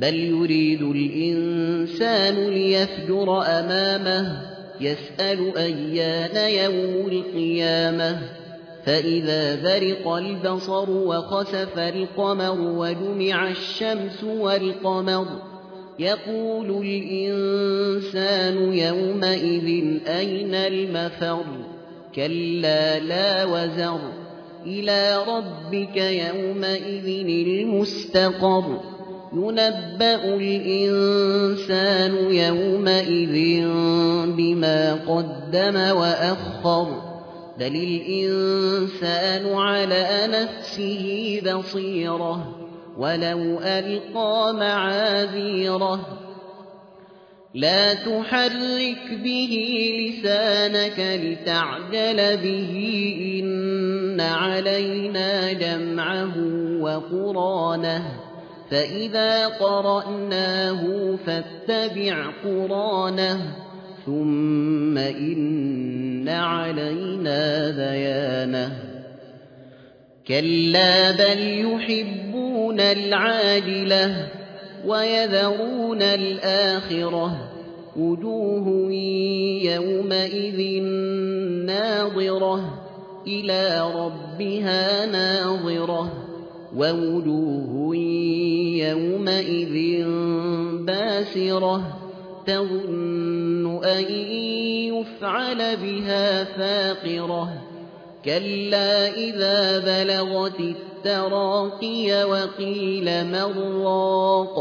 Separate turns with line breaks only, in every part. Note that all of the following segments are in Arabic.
بل يريد الإنسان ليفجر أمامه يسأل أيان يوم القيامة؟ فإذا برق البصر وخسف القمر وجمع الشمس والقمر يقول الإنسان يومئذ أين المفر؟ كلا لا وزر. إلى ربك يومئذ المستقر. ينبأ الإنسان يومئذ بما قدم وأخر بل الإنسان على نفسه بصيرة ولو ألقى معاذيره لا تحرك به لسانك لتعجل به إن علينا جمعه وقرانه فإذا قرأناه فاتبع قرانه ثم إن علينا بيانه كلا بل يحبون العاجلة ويذرون الآخرة وجوه يومئذ ناظرة إلى ربها ناظرة ووجوه يومئذ باسرة تظن أن يفعل بها فاقرة. كلا إذا بلغت التراقي وقيل مراق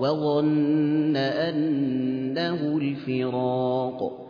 وظن أنه الفراق.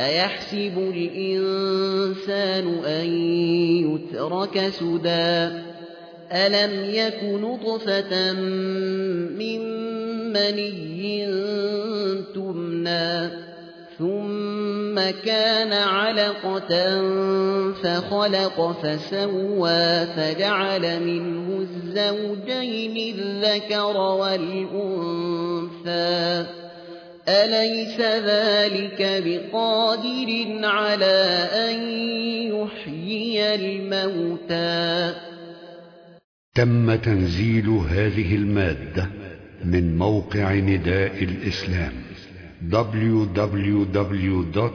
أيحسب الإنسان أن يترك سدى ألم يك نطفة من مني تمنى ثم كان علقة فخلق فسوى فجعل منه الزوجين الذكر والأنثى أليس ذلك بقادر على أن يحيي الموتى؟
تم تنزيل هذه المادة من موقع نداء الإسلام www.nidaء